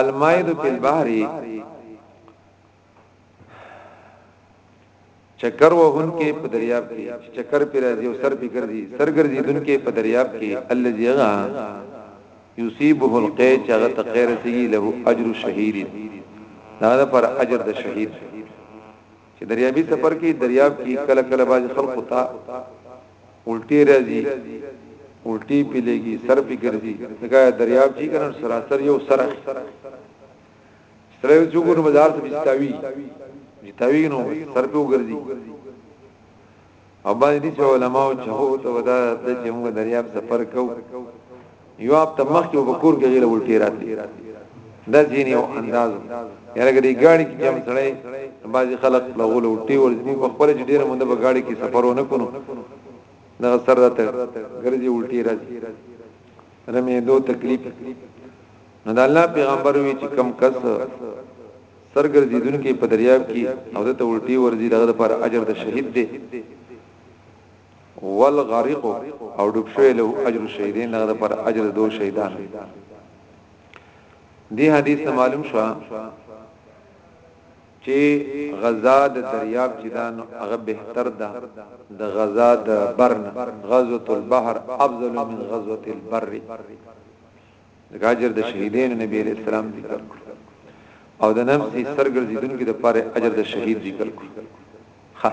المائد فی البحر چکر وهن کې په دریاب کې چکر پر راځي او سر په ګرځي سر ګرځي دن کې په دریاب کې الذي غا یصيبه القی چغه تقیر سي له اجر شهید دا پر اجر د شهید چې دریابي سفر کې دریاب کې کله کله باز خلکو ته الټي راځي الټي پیلېږي سر پی ګرځي دغه دریاب چې کنه سراسر یو سره سره یو ګور بازار ته بيستاوي بيستاوي نو سر پی وګرځي او باز دي چې علماء چې هو ته ودا د چې موږ دریاب سفر کو یو اپ ته مخ کې وکور کې غیر ولټی راځي د ځینې او انداز یلګه دی ګاډي کې جام سړی بعضی خلک لغول ولټی ورځي په خپل چې ډیره مونږ په ګاډي کې سفرونه کوو دا سر راته ګرځي ولټی راځي رمې دو تکلیف نو د الله پیغمبر وی چې کم کس سر ګرځیدونکی په دریاب کی او دته الټی ورځی دغه لپاره اجر د شهید دی والغرق او ډوب شوی له اجر الشهیدین دغه لپاره اجر دو شهیدان دی حدیث معلوم شو چې غزا د دریاب چې دا نو هغه بهتر ده د غزا د برن غزوه البحر افضل من غزوه البر د اجر د شهیدین نبی علیہ السلام ذکر کړو او د نفس سرګرځیدونکو د پاره اجر د شهید ذکر کړو خ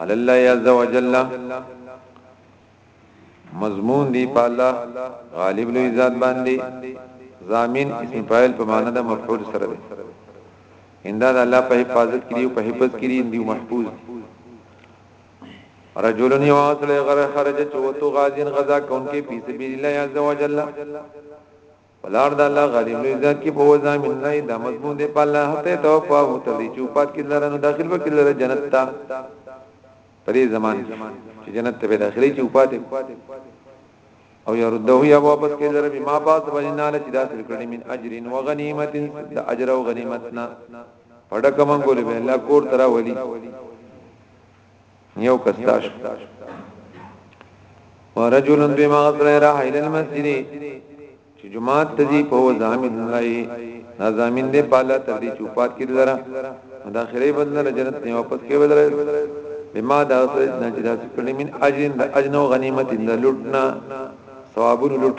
علی الله عز وجل مضمون دی په الله غالب لوی ذات باندې ضامن اسم فاعل په معنی د مفعول سره دی انده د الله په حفاظت کې او په حفظ کې دی محفوظ رجلن یواصل غره خرج چوتو غازین غزا کونکي په سبیل الله عز وجل پلار د الله غالي لوی ذات کې په وځه من نه دا مضمون دی په الله ته توفا او تر دې چوپات کې لرنه داخل وکړي لره جنت ته په دې زمان چې جنت ته به داخلي چوپات او يرده يا واپس کې لره بما باز وجنا لچ دا سر کړي من اجر و غنیمت د اجر او غنیمتنا پډک منګول به الله کور ترا ولي یو کس لاش ورجل بما غسل راح الى المسجد چې جمعه ته دی په ځامن الله دا ځامن دی په الله تر دې چوپات کې درا دا خیره بدل جنت نه واپس کې بدل بما دا غسل نه چې دا کړي من اجر د اجنو غنیمت د لټنا ثوابون لټ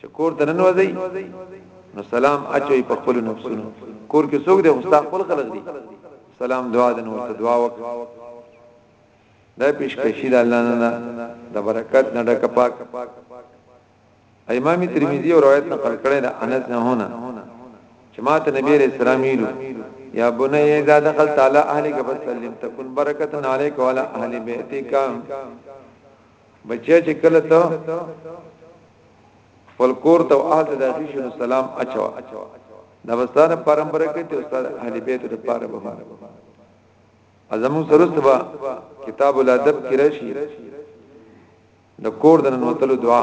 چې کور ته ننوځي نو سلام اچوي په خپل نفسونو کور کې څوک دی غوستا خپل خلق دی سلام دعا د نو ته دعا وک دا پیشکشی د الله نه د برکت نه ډک پاک امام ترمذی او روایت نقل کړی دا انس نه هونه چې ماته نبی رسول الله یا بنی اذا دخلت علی اهلک فسلم تكن برکتن علیک وعلى اهل بیتک بچیا چې کله ته خپل کور ته آل د داخل شنو سلام اچوا دا وستانه پرمپره کې ته استاد اهل بیت د پاره به ازمو سرستبا کتاب الادب کې راشي د کور د ننوتلو دعا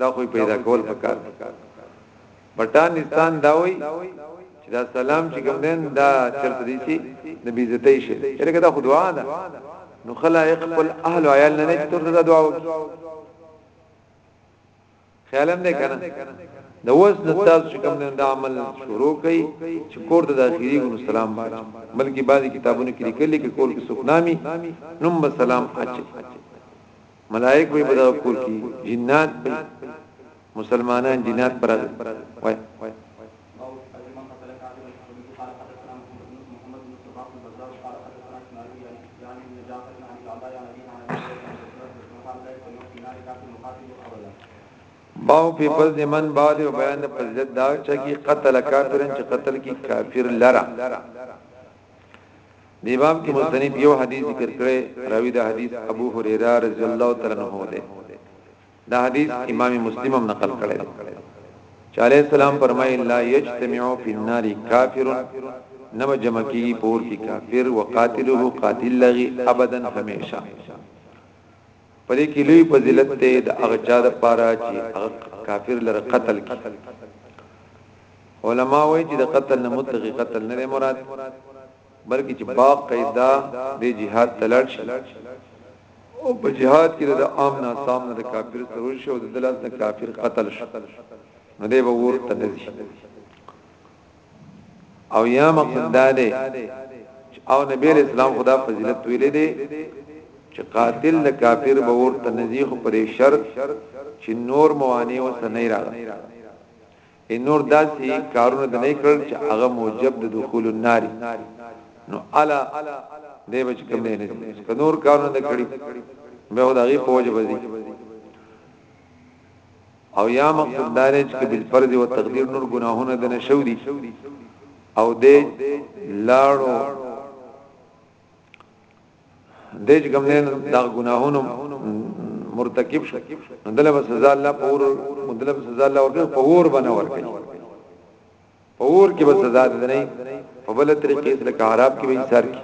دا خو پیدا کول پکار دي بټان نستان دا وای چې دا سلام چې کوم دین دا چرته دي چې د بی عزتۍ شي لکه دا خو دعا ده نو خلایق خپل اهل عیال نه نه تر دا دعا وکړي خیالم نه کنه د وس د تاسو چې کوم دین دا عمل شروع کړي چې کور ته داخلي ګنو سلام باندې بلکې بعضي کتابونو کې لیکلي کې کور کې سکنامي نوم سلام اچي ملائک به په دغه کور کې جنات به مسلمانان جنات پر وای باو په پز د من بعد او بیان د فضیلت دا چې قتل کافرن چې قتل کی کافر لرا دې باب کې مصنف یو حدیث ذکر کړي راوی دا حدیث ابو هريره رضی الله تعالی عنہ ده دا حدیث امام مسلم هم نقل کړي چې عليه السلام فرمایي لا یجتمع فی النار کافر نو جمع کی پور کی کافر وقاتله قاتل لغي ابدا همیشه په دې کې لوی فضیلت دی د هغه چا د پاره چې هغه کافر لره قتل کی علما وایي چې د قتل نه مطلق قتل نه مراد بلکې چې باق قاعده د جهاد تلل شي او په جهاد کې د عام نه سام نه د کافر سره شو د دلاس نه کافر قتل شو نو دی به ورته نه شي او یا مقصد دا دی او نبی اسلام خدا فضیلت ویلې دی چې قاتل د کافر به ورته نزیخ پر شرط چې نور موانع وسه نه راغلی ان نور داسي کارونه د نه کړل چې هغه موجب د دخول النار نو الا دی بچ کوم نه نه نور کارونه د کړی به هغه په وجه بزي او یا مقصد دا دی چې بل فرض او تقدیر نور ګناهونه د نشو دي او د لاړو دج ګمنن دا ګناهونه مرتکب شو دلته سزا الله پور مدلب سزا الله ورکړي پور بنور کړي په اور کې به سزا ده نه په بل طریقې سره کاراب کې به ایثار کی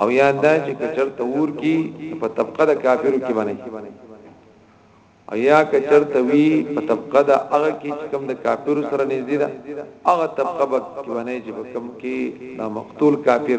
او یا دا چې کچر تور کی په طبقه د کافرو کې باندې او یا کچر توی په طبقه د هغه کې چې کوم د کافرو سره نږدې ده هغه طبقه به کې باندې چې کوم کې د مقتول کافر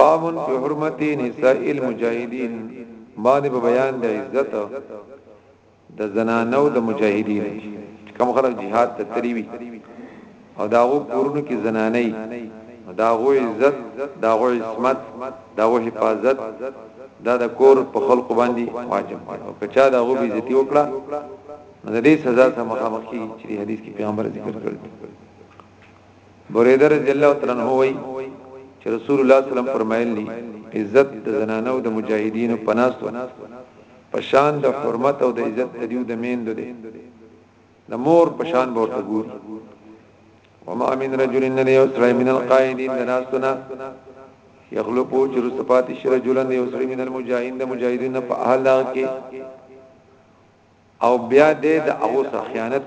باب فی حرمت نساء المجاهدین باندې په بیان د عزت د زنانو د مجاهدین کوم خلک jihad ته تریوي او داغو کورونو کې زنانې داغو عزت داغو عصمت داغو حفاظت دا د کور په خلق باندې واجب دی او که چا داغو به عزت وکړه نو د دې سزا سره مخامخ کی چې حدیث کې پیغمبر ذکر کړی بریده رضی الله تعالی عنہ وایي چې رسول الله صلی الله علیه وسلم فرمایلی عزت د زنانو د مجاهدینو پناستو پشان د حرمت او د عزت د دیو د میند دی د مور پشان به ورته ګوري وما من رجل ان يسرى من القائدين دناستنا يخلقو چې رسپات شرجلن يسرى من المجاهدين د مجاهدین په اهل کې او بیا دې د هغه سره خیانت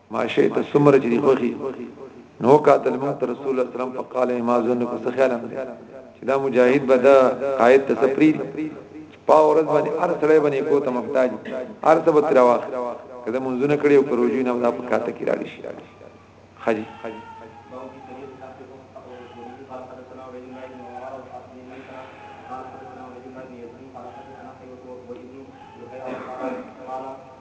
ماشه ته څومره چې خوخي نو قاتل مون رسول الله صلی الله علیه وسلم فقال ما ظن کو خیال هم چې دا مجاهد به دا قائد ته سپری پا ورځ باندې هر سړی باندې کو ته محتاج هر څه به تراوخ کله منځونه کړي او پروژې نه دا په کاته کې راړي شي خاجي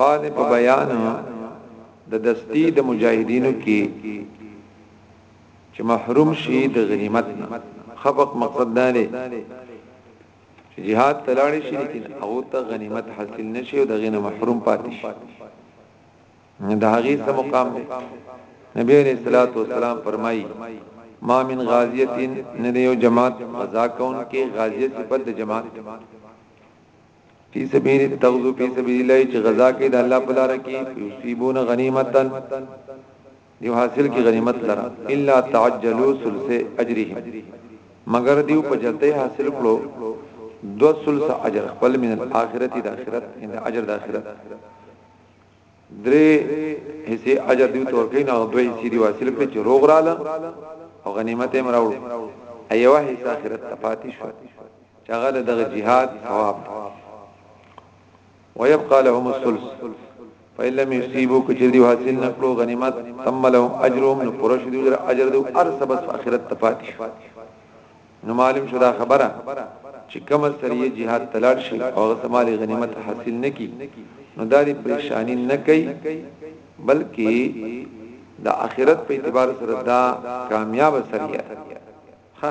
باندې په بیان د دستی د مجاهدینو کې چې محروم شي د غنیمت نه خبق مقصد دا دی چې jihad تلاړ شي لیکن هغه ته غنیمت حاصل نشي او د غنیمت محروم پاتې شي نه د هغه څه مقام دی نبی علیہ الصلوۃ والسلام فرمایي ما من غازیت نه یو جماعت غزا کون کې غازیت صفت د جماعت فی سبیل تغزو فی سبیل الله چې غزا کې د الله په لار کې یصيبون غنیمتن دیو حاصل کی غنیمت لرا الا تعجلوا ثلث اجرهم مگر دیو په جلته حاصل کړو دو ثلث اجر خپل من الاخرت د اخرت ان اجر د اخرت درې حصې اجر دیو تور کین او دوه حصې دی واصل کړ چې روغ رااله او غنیمت هم راوړ ایوه حصہ اخرت تفاتی شو چې هغه دغه جهاد ثواب ويبقى لهم الثلث فإن لم يصيبوا كجدي حاصل نکړو غنیمت تم لهم اجرهم نو پرش دی اجر دی ارسبس اخرت تفاتی شو نو معلوم شو دا خبره چې کوم سریه jihad تلاړ شي او غسمال غنیمت حاصل نکي نو دا دې پریشانی نه کوي بلکې د اخرت په اعتبار سره دا کامیاب سریه ها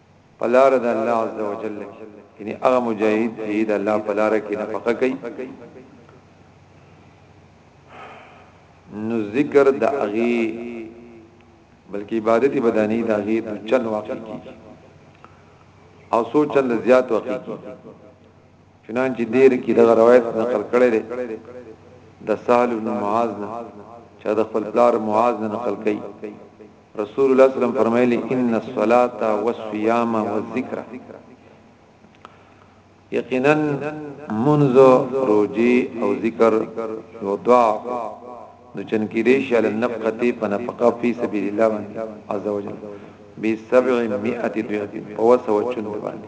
په لار د الله عزوجل کې یعنی هغه مجاهد چې د الله په لار کې نفقه کوي نو ذکر د اغي بلکې عبادت بدني د اغي د چن واقع کی او سو چن زیات واقع کی چنانچه دیر کې دغه روایت نقل کړي دي د سال بن معاذ نه چې د خپل پلار معاذ نه نقل کړي رسول الله صلی الله علیه وسلم فرمایلی ان الصلاه والصيام والذکر یقینا منذ روجي او ذکر او دعا نو چن کې دې شل نفقتی په نفقه فی سبیل الله باندې عز وجل به 700 ضعف او سو چند باندې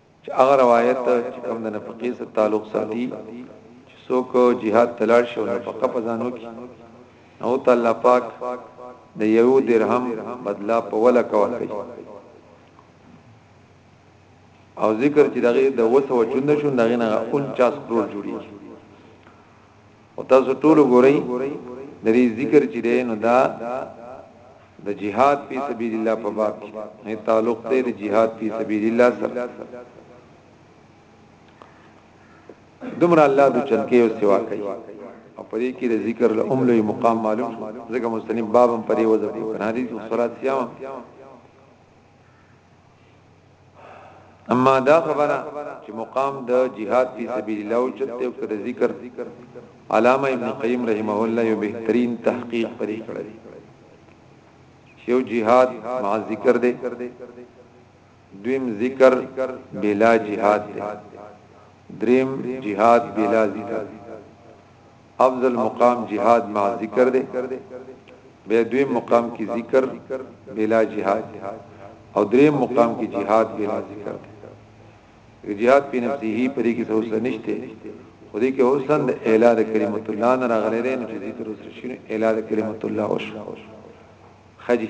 چې هغه روایت چې کوم د نفقې سره تعلق ساتي چې څوک jihad تلاړ شي او نفقه په ځانو کې نو تعالی پاک د یو درهم بدلا په ولا کوا کوي او ذکر چې دغه د وسو چوند شو دغه نه 49 کروڑ جوړیږي او تاسو ټول ګورئ د دې ذکر چې دی نو دا د جهاد په سبیل الله په باب کې نه تعلق دی د جهاد په سبیل الله سره دمر الله د چنکې او سوا کوي او په دې کې د ذکر له عمله مقام معلوم ځکه مستنیم بابم پرې وځي کنه دي صلات سیام اما دا خبره چې مقام د جهاد فی سبیل الله او چته او کړه ذکر علامه ابن قیم رحمه الله یو بهترین تحقیق پرې کړی یو جهاد مع ذکر دی دویم ذکر بلا جهاد دی دریم جهاد بلا ذکر افضل مقام جهاد مع ذکر دی بیا دویم مقام کې ذکر بلا جهاد او دریم مقام کې جهاد بلا ذکر دی جهاد په نفسه پرې کې څه نشته خو دې کې حسن د اعلی د کلمت الله نه راغلي رې نو چې ذکر وسره شي اعلی د کلمت الله وشو خجي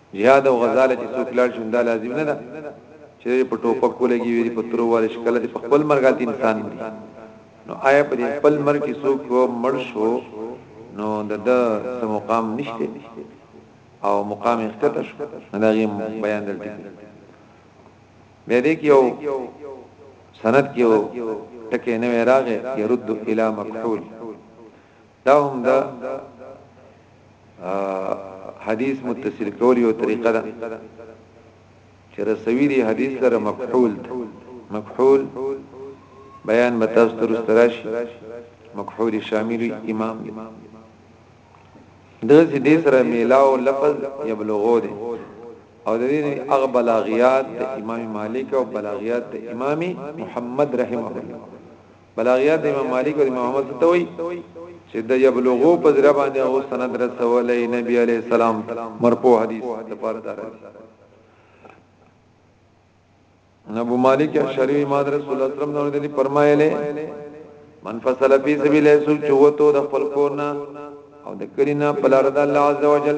جهاد او غزا له چې څوک لاړ شون دا لازم نه ده چې په ټوپک ولګي وي په تر وال شکل دي په خپل مرګات انسان دي نو آیا په خپل مرګ کې څوک مړ شو نو د د مقام نشته او مقام اختته شو دا غي بیان دلته به دې کې یو سند کې یو ټکه نه راغې يرد الى مقتول دا هم دا حدیث متصل کول یو طریقه ده چې رسوی دی حدیث سره مکحول ده مکحول بیان متاز تر استراشی مکحول شامل امام دی د دې سره میلاو لفظ یبلغو دی او د دې هغه بلاغیات د امام مالک او بلاغیات د امام محمد رحمه الله بلاغیات د امام مالک او امام احمد ته وایي چې د یبلغو په ذریعہ باندې او سند رسولې نبی علی السلام مرفوع حدیث د پاره دار ابو مالک شریعی ماد رسول الله صلی الله علیه وسلم فرمایله من فصل فی سبیل الله سو چوتو د خپل کورنا او د کلینا په لار د الله عزوجل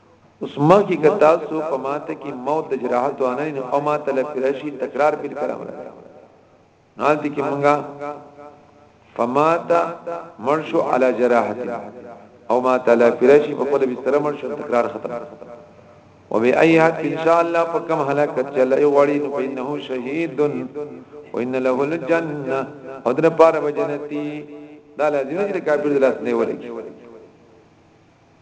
اوس مخکې که تاسو په ماته کې موت د جراحت وانه نه او ماته لپرشي تکرار بل کلام راځي نالته کې مونږه فماتا مرشو علی جراحت او ماته لپرشي په خپل بستر مرشو تکرار ختم و بی ایات ان شاء الله په کم هلاکت چلې وړي نو انه شهید و ان له الجنه او در پاره جنتی دا لازم نه کافر دلاس نه ورکی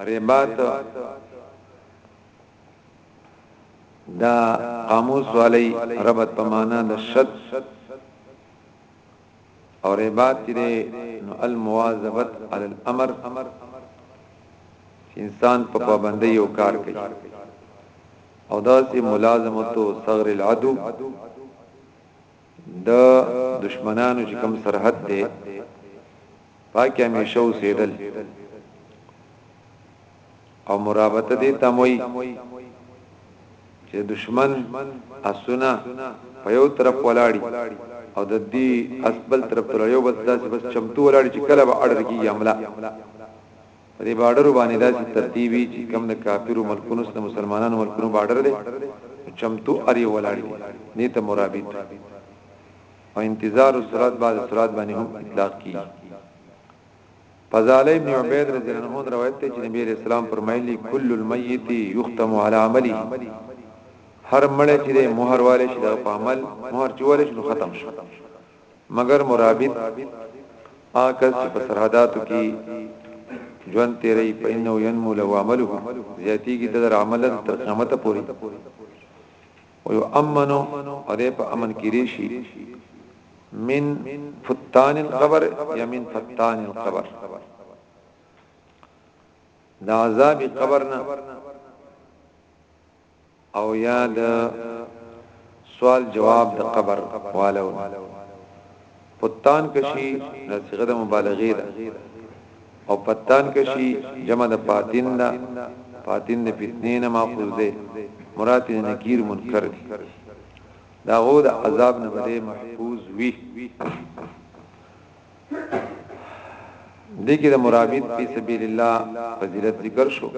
رباط دا قاموس والی ربط په معنا د شد او رباط دی نو المواظبت علی الامر انسان په پابندۍ او کار کوي او دا سي ملازمت صغر العدو د دشمنانو چې کوم سرحد دی پاکه همیشه اوسېدل او مرابطه دې تموي چې دشمن اسونه په یو طرف ولاړی او د دې اسبل طرف ته یو بس داسې بس چمتو ولاړی چې کله به اړه کیږي عمله په دې بارډرو باندې داسې ترتیب وي چې کم د کافرو ملکونو سره مسلمانانو ملکونو بارډر دی چمتو اری ولاړ دي دې ته مرابط او انتظار الصلات بعد الصلات باندې هم اطلاق کی فضاله ابن عبید رضی الله عنه روایت ته چې نبی رسول الله فرمایلی کل المیت یختم علی عمله هر مړ چې مہر والے شي د عمل مہر چې والے شي ختم شي مګر مرابط آکس چې په سرحداتو کې ژوند تیرې په انه ينمو له عمله زیاتیږي د عمل تر قیامت پورې او یو امنو اده په امن کې ریشي من فتان القبر یا من فتان القبر دا عذاب قبرنا او یا د سوال جواب د قبر والو پتان کشي د صيغه د مبالغه ده او پتان کشي جمع د پاتین ده پاتین د فتنې نه ماخوذ ده مراد یې نکیر منکر دي دا غو د عذاب نه بده محفوظ وي دې کې د مرابط په سبیل الله فضیلت ذکر شو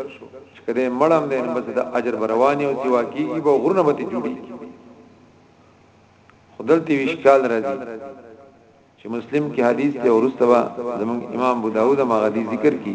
چې کله مړم دې بس د اجر برواني او سیوا کیږي به غرونه به جوړي خدلته وشکال راځي چې مسلم کې حدیث ته ورستوا زمون امام ابو داوود ما غدي ذکر کی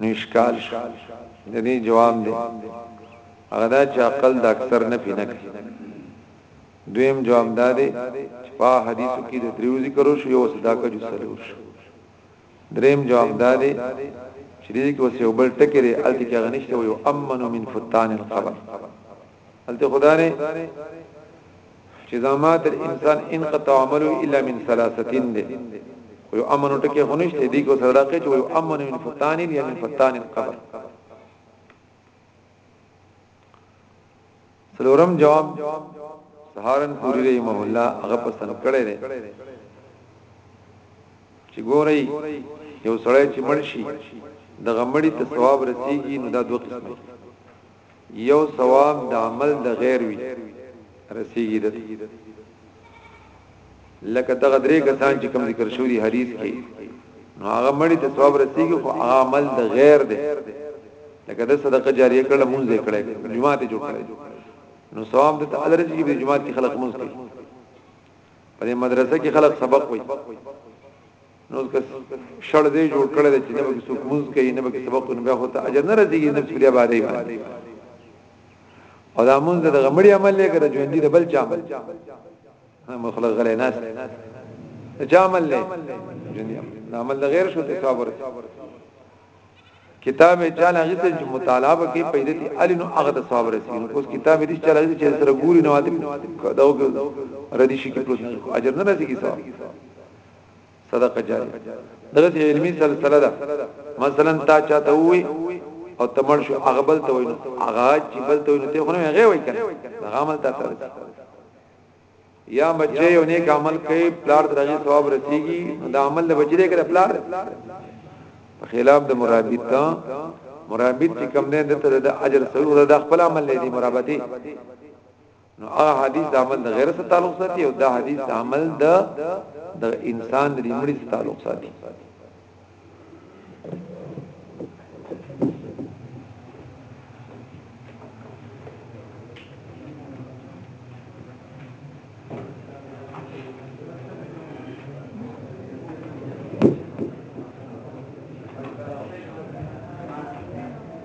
نو اشکال شو د دې جواب دی هغه دا چې عقل د اکثر نه پینه کوي دویم جواب دا دی چې په حدیثو کې د دریو ذکر شو یو صدا کا جو سلور شو دریم جواب دا دی چې دې کې وسه یو بل ټکی لري الته کې غنښت یو امنو من فتان القبر هلته خدای چې زما تر انسان انقطع عمله الا من ثلاثتين دي خو یو امن ټکی خونشته دی کو سره راکې چې یو امن من فتان یا من فتان قبر سلورم جواب سهارن پوری رحم الله هغه پسند کړي دي چې ګوري یو سړی چې مرشي د غمړي ته ثواب رسیږي نو دا دوه قسمه يو ثواب د عمل د غير وي رسيږي ده لکه دغه درې کسان چې کوم ذکر شو دي حدیث کې نو هغه مړی ته ثواب رسیږي خو عمل د غیر دی لکه د صدقه جاریه کړه مونږ یې کړه جمعه ته جوړ کړه نو ثواب د تعالی چې په جمعه کې خلق مونږ کوي په مدرسه کې خلق سبق وایي نو که شړ دې جوړ کړل چې نه به څوک مونږ کوي نه به سبق نه بیا هوته اجر نه راځي نه سوریا باندې باندې او دا مونږ د غمړي عمل لګر ژوند دې بل چا عمل هم خلک غلې ناس چا عمل لې ژوند عمل غیر شو ته صبر کتاب چاله غته چې مطالعه وکي پیدا دي علي نو هغه د صبر سین اوس کتاب دې چاله غته چې سره ګوري نو داو ردی شي کې پروت اجر نه راځي کی صاحب صدقه جاری دغه سي علمي سلسله ده مثلا تا چاته وي او تمر شو هغه بل ته وي هغه چې بل ته وي ته خو نه هغه وي کنه هغه عمل تا ته یا بچي یو نیک عمل کوي پلار درغه ثواب رسیږي دا عمل د بچی دی کړه پلار په خلاف د مرابط ته مرابط چې کم نه د تر د اجر سره د خپل عمل لري مرابطي نو هغه حدیث د عمل د غیر سره تعلق ساتي او دا حدیث د عمل د د انسان د لمړي سره تعلق ساتي